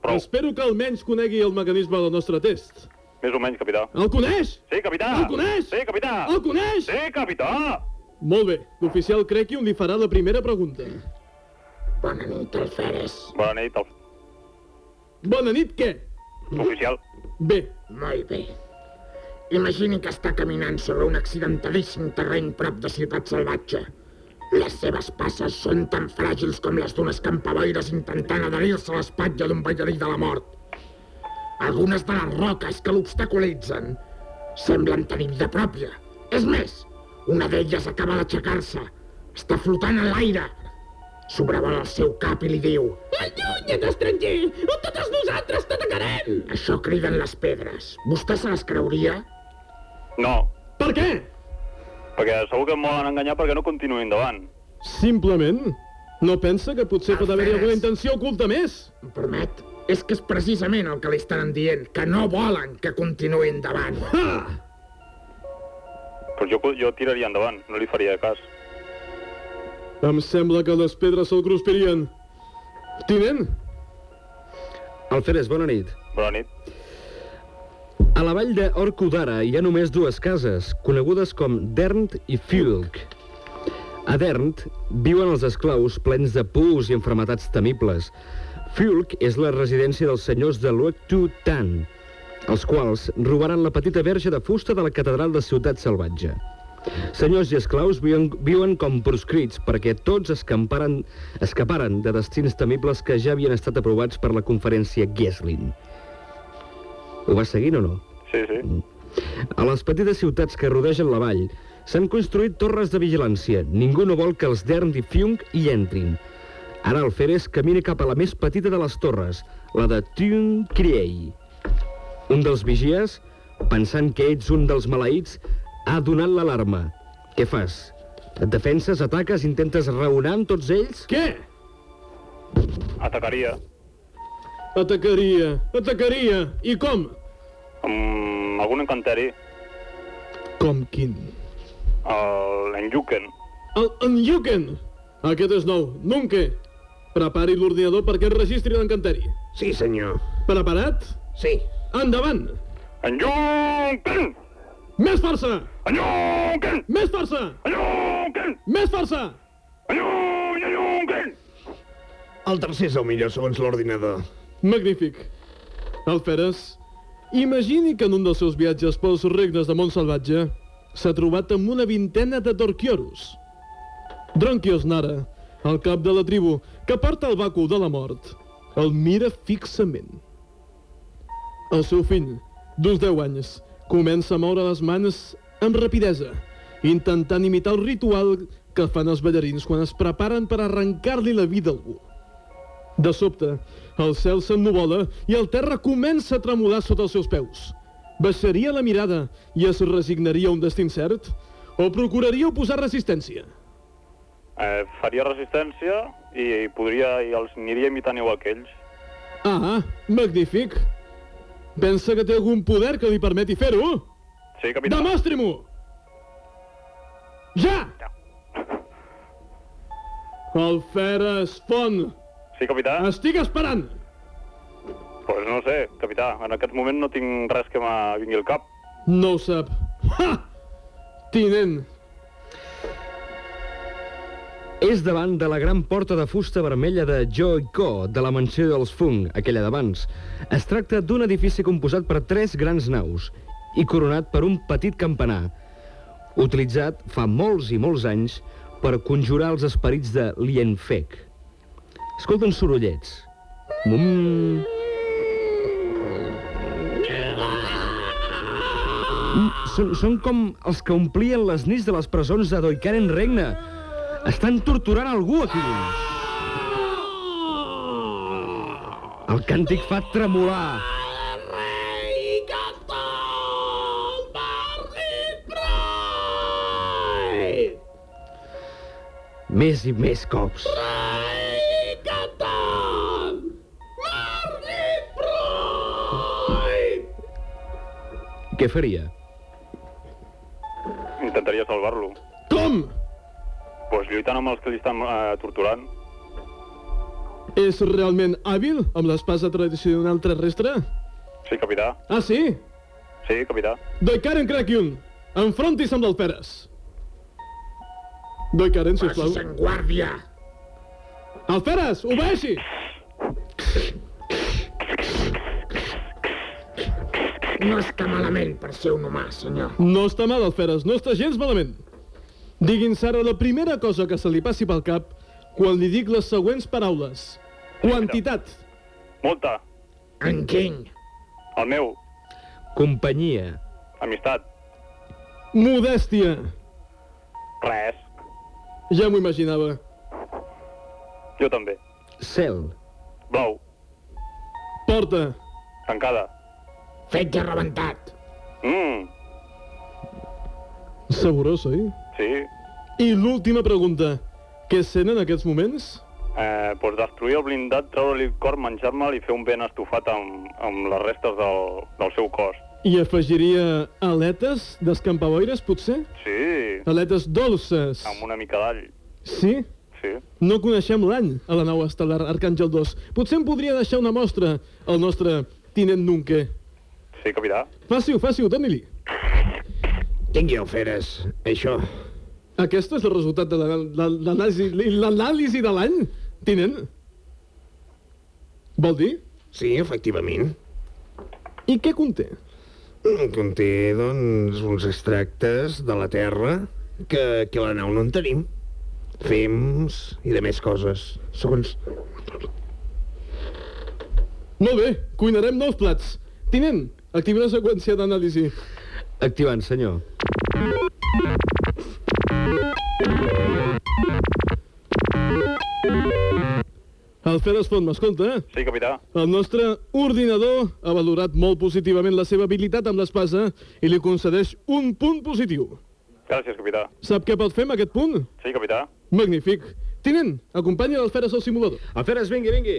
Prou. Espero que almenys conegui el mecanisme del nostre test. Més o menys, capità. El coneix? Sí, capità. El coneix? Sí, capità. El coneix? Sí, capità. Molt bé, l'oficial Crequium li farà la primera pregunta. Bona nit, Alferes. Bona nit, el... Bona nit, què? Oficial. Bé. Molt bé. Imagini que està caminant sobre un accidentadíssim terreny prop de Ciutat Salvatge. Les seves passes són tan fràgils com les d'unes campaboires intentant adherir-se a l'espatlla d'un ballarí de la mort. Algunes de les roques que l'obstaculitzen semblen tenir vida pròpia. És més, una d'elles acaba d'aixecar-se. Està flotant a l'aire. Sobrevola el seu cap i li diu... Allunya't, estranger! O totes nosaltres t'atacarem! Això criden les pedres. Vostè se les creuria? No, Per què? perquè segur que em volen enganyar perquè no continuï endavant. Simplement? No pensa que potser pot haver-hi alguna intenció oculta més? Em permet? És que és precisament el que li estan dient, que no volen que continuï endavant. Ha! Però jo, jo tiraria endavant, no li faria cas. Em sembla que les pedres se'l cruspirien. Tinent? Alferes, bona nit. Bona nit. A la vall d'Orkudara hi ha només dues cases, conegudes com Dernt i Fulk. A Dernt viuen els esclaus plens de pus i enfermetats temibles. Fulk és la residència dels senyors de Luektu Tan, els quals robaran la petita verge de fusta de la catedral de Ciutat Salvatge. Senyors i esclaus viuen, viuen com proscrits perquè tots escamparen, escaparen de destins temibles que ja havien estat aprovats per la conferència Gieslin. Ho vas seguint o no? Sí, sí. A les petites ciutats que rodegen la vall s'han construït torres de vigilància. Ningú no vol que els Dern i Fiung hi entrin. Ara el Feres camina cap a la més petita de les torres, la de Tun Criei. Un dels vigies, pensant que ets un dels maleïts, ha donat l'alarma. Què fas? Et defenses, ataques, intentes raonar amb tots ells? Què? Atacaria. Atacaria, atacaria. I com? Amb algun encanteri. Com quin? El Enjuken. El Enyuken! Aquest és nou. Nunca. Prepari l'ordinador perquè registri l'encanteri. Sí, senyor. Preparat? Sí. Endavant! Enjuken! Més força! Enjuken! Més força! Enjuken! Més força! Enjuken! El tercer és el millor, segons l'ordinador. Magnífic. Alferes, imagini que en un dels seus viatges pels regnes de Montsalvatge s'ha trobat amb una vintena de Dorquioros. Dronquios Nara, el cap de la tribu, que porta el bàcul de la mort, el mira fixament. El seu fill, d'uns 10 anys, comença a moure les mans amb rapidesa, intentant imitar el ritual que fan els ballarins quan es preparen per arrencar-li la vida a algú. De sobte, el cel s'ennuvola i el terra comença a tremolar sota els seus peus. Baixaria la mirada i es resignaria a un destí incert? O procuraríeu posar resistència? Eh, faria resistència i podria, i els aniria imitant igual que ells. Ah, magnífic. Pensa que té algun poder que li permeti fer-ho? Sí, capità. Demostri-m'ho! Ja! Alferes Font, Sí, capità? estic esperant! Pues no sé, capità. En aquest moment no tinc res que me vingui al cap. No ho sap. Ha! Tinent, És davant de la gran porta de fusta vermella de Joe Co, de la mansió dels Fung, aquella d'abans. Es tracta d'un edifici composat per tres grans naus i coronat per un petit campanar, utilitzat fa molts i molts anys per conjurar els esperits de Lien Fek. Escolten sorollets. Mm. Mm, Són, són com els que omplien les nits de les presons de Doikaren Regne. Estan torturant algú aquí dins. El càntic fa tremolar. Més i més cops. Què faria? Intentaria salvar-lo. Com? Pues lluitant amb els que li estan eh, torturant. és realment hàbil amb l'espasa tradicional terrestre? Sí, capità. Ah, sí? Sí, capità. Doikaren Krakyun, enfrontis amb l'Alferes. Doikaren, sisplau. Passis en guàrdia. Alferes, obeixi! No està malament per ser un humà, senyor. No està mal, Alferes, no està gens malament. Digui'ns ara la primera cosa que se li passi pel cap quan li dic les següents paraules. Quantitat. Multa. En quin? El meu. Companyia. Amistat. Modèstia. Res. Ja m'ho imaginava. Jo també. Cel. Blau. Porta. Tancada. Fetge rebentat. Mm, Segurós, oi? sí. I l'última pregunta. Què sent en aquests moments? Eh, pues destruir el blindat, treure-li el cor, menjar-me'l i fer un ben estufat amb, amb les restes del, del seu cos. I afegiria aletes d'escampaboires, potser? Sí, Aletes dolces. amb una mica d'all. Sí? Sí. No coneixem l'any a la nau estel·lar Arcàngel 2. Potser em podria deixar una mostra al nostre tinent Nunque. Sí, capità. Faci-ho, faci-ho, doni-li. Tingui, Alferes, això. Aquest és el resultat de la- la- l'anàlisi l'anàlisi de l'any, tinent? Vol dir? Sí, efectivament. I què conté? Conté, doncs, uns extractes de la terra que, que a la nau no en tenim. Fems i de més coses. Segons... Molt bé, cuinarem nous plats. Tinent, activi la seqüència d'anàlisi. Activant, senyor. Alferes Font, m'escolta? eh? Sí, capità. El nostre ordinador ha valorat molt positivament la seva habilitat amb l'espasa i li concedeix un punt positiu. Gràcies, capità. Sap què pot fer amb aquest punt? Sí, capità. Magnífic. Tinent, acompanya l'Alferes al simulador. Alferes, vingui, vingui.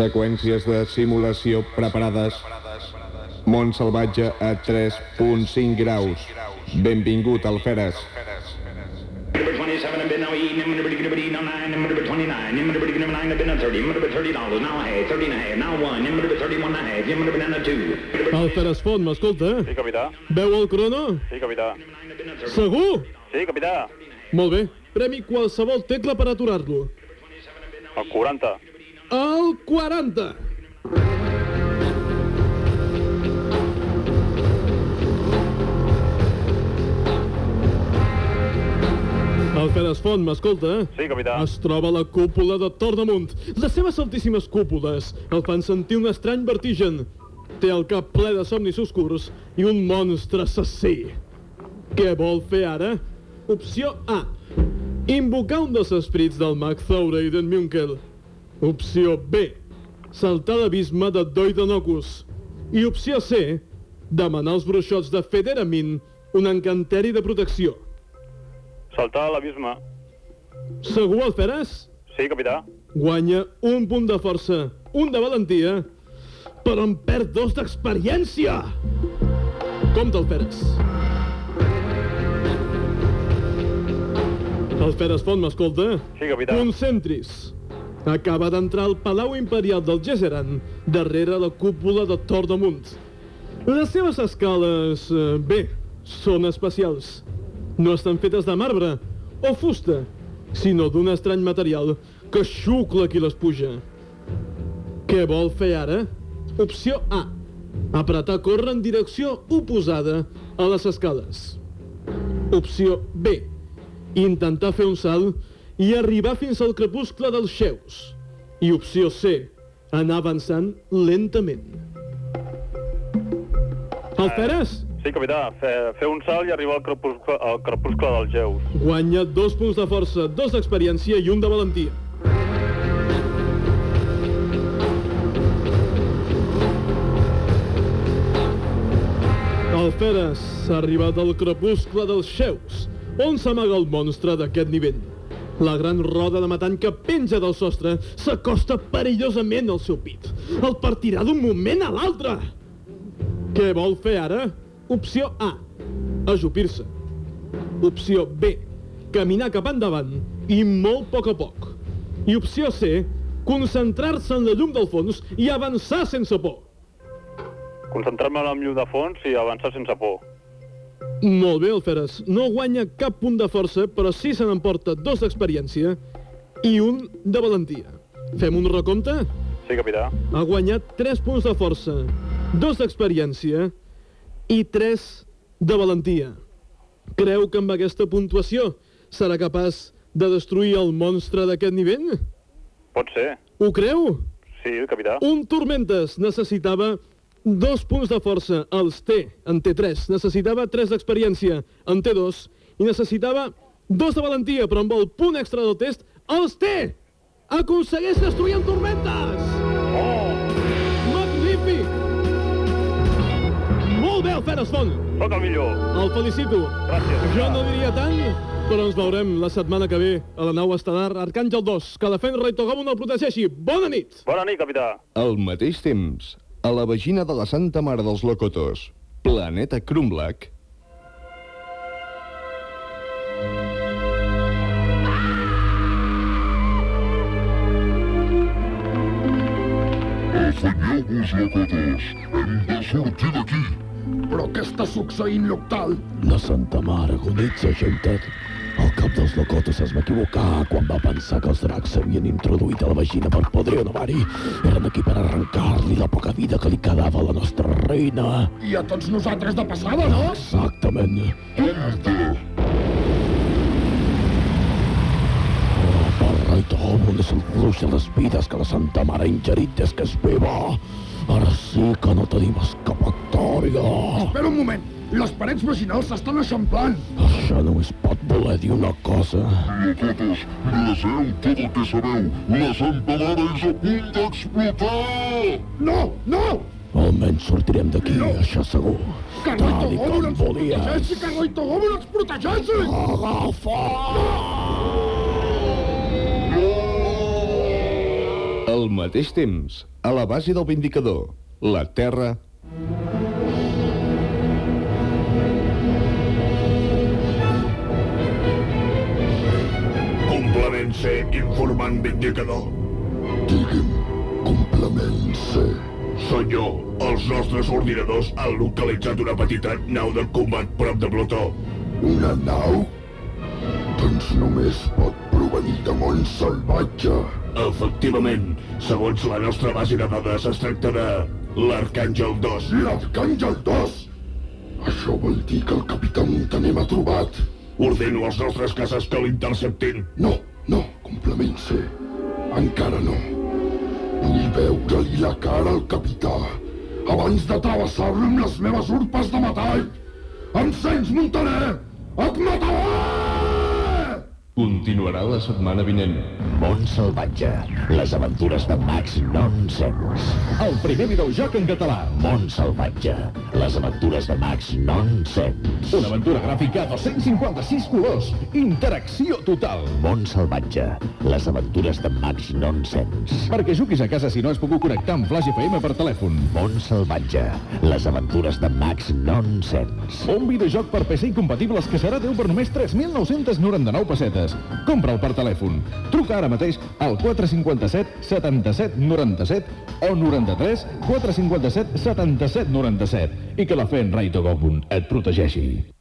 Seqüències de simulació preparades. Mont salvatge a 3.5 graus. Benvingut, Alferes. Number 27 have been now eating, number number now nine, number 29, number number nine have been a 30, number 30 dollars, now a half, 30 and a half, now one, number 31 and a half, number banana two. Alferes Font, m'escolta? Sí, capità. Veu el crono? Sí, capità. Segur? Sí, capità. Molt bé. Premi qualsevol tecla per aturar-lo. El 40. El 40. Alferes Font, m'escolta? Sí, capità. Es troba a la cúpula de Tornamunt. Les seves altíssimes cúpules el fan sentir un estrany vertigen. Té el cap ple de somnis oscurs i un monstre assassí. Què vol fer ara? Opció A. Invocar un dels esprits del mag Thaureiden Munkel. Opció B. Saltar l'abisme de Doidonocus. I opció C. Demanar als bruixots de Federamin un encanteri de protecció. Saltar a l'abisme. Segur, Alferes? Sí, capità. Guanya un punt de força, un de valentia, però en perd dos d'experiència. Compte, Alferes. Alferes Font, m'escolta? Sí, capità. Concentris. Acaba d'entrar al Palau Imperial del Gesseran, darrere la cúpula de Tor damunt. Les seves escales, eh, bé, són especials. No estan fetes de marbre o fusta, sinó d'un estrany material que xucla qui les puja. Què vol fer ara? Opció A. Apretar a córrer en direcció oposada a les escales. Opció B. Intentar fer un salt i arribar fins al crepuscle dels xeus. I opció C. Anar avançant lentament. Alferes? Sí, capità. Fer, fer un salt i arribar al crepuscle, al crepuscle dels geus. Guanya dos punts de força, dos d'experiència i un de valentia. Alferes s'ha arribat al crepuscle dels xeus, on s'amaga el monstre d'aquest nivell. La gran roda de matant que penja del sostre s'acosta perillosament al seu pit. El partirà d'un moment a l'altre. Què vol fer ara? Opció A. Ajupir-se. Opció B. Caminar cap endavant i molt a poc a poc. I opció C. Concentrar-se en la llum del fons i avançar sense por. Concentrar-me en el llum de fons i avançar sense por. Molt bé, Alferes. No guanya cap punt de força, però sí se n'emporta dos d'experiència i un de valentia. Fem un recompte? Sí, capità. Ha guanyat 3 punts de força, 2 d'experiència i 3 de valentia. Creu que amb aquesta puntuació serà capaç de destruir el monstre d'aquest nivell? Pot ser. Ho creu? Sí, capità. Un Tormentes necessitava dos punts de força, els té, en té 3. Necessitava 3 d'experiència, en té 2. I necessitava dos de valentia, però amb el punt extra del test, els té! Aconsegueix destruir en Tormentes! Oh! Magnífic! Molt bé, Alferes Font! Soc el millor. El felicito. Gràcies. Jo no diria tant, però ens veurem la setmana que ve a la nau estel·lar Arcàngel 2. Que la Fenra i Togamu no el protegeixi. Bona nit! Bona nit, capità. Al mateix temps, a la vagina de la Santa Mare dels Locotos, Planeta Crumblack, Afanyeu-vos, locotos. Hem de sortir d'aquí. Però què està succeint, Loctal? La Santa Mare agonitza, gentet. El cap dels locotos es va equivocar quan va pensar que els dracs s'havien introduït a la vagina per poder renovar-hi. Eren aquí per arrencar-li la poca vida que li quedava a la nostra reina. I a tots nosaltres de passada, no? Exactament. El rei Tom és el fluix de les vides que la Santa Mare ha ingerit des que és viva. Ara sí que no tenim escapatòria. Espera un moment. Les parets vaginals s'estan eixamplant. Això només pot voler dir una cosa. Locotos, glasseu tot el que sabeu. La Santa Mare és a punt d'explotar! No, no! Almenys sortirem d'aquí, No. això segur. Com no ens protegeixi! Togomo no ens protegeixi! Agafa! al mateix temps, a la base del Vindicador, la Terra informant vindicador. Digui'm, complement C. Soy jo. Els nostres ordinadors han localitzat una petita nau de combat prop de Plutó. Una nau? Doncs només pot provenir de món salvatge. Efectivament, segons la nostra base de dades, es tracta de l'Arcàngel 2. L'Arcàngel 2? Això vol dir que el capità Montaner m'ha trobat. Ordeno als nostres cases que l'interceptin. No, no, complement C. Encara no. Vull veure-li la cara al capità abans de travessar-lo amb les meves urpes de metall. Em sents, Montaner? Et mataré! Continuarà la setmana vinent. Món salvatge. Les aventures de Max Nonsense. El primer videojoc en català. Món salvatge. Les aventures de Max Nonsense. Una aventura gràfica a 256 colors. Interacció total. Món salvatge. Les aventures de Max Nonsense. Perquè juguis a casa si no has pogut connectar amb Flash FM per telèfon. Món salvatge. Les aventures de Max Nonsense. Un videojoc per PC incompatibles que serà teu per només 3.999 pessetes. Compra'l per telèfon. Truca ara mateix al 457 77 97 o 93 457 77 97 i que la fe en Rai Togobun et protegeixi.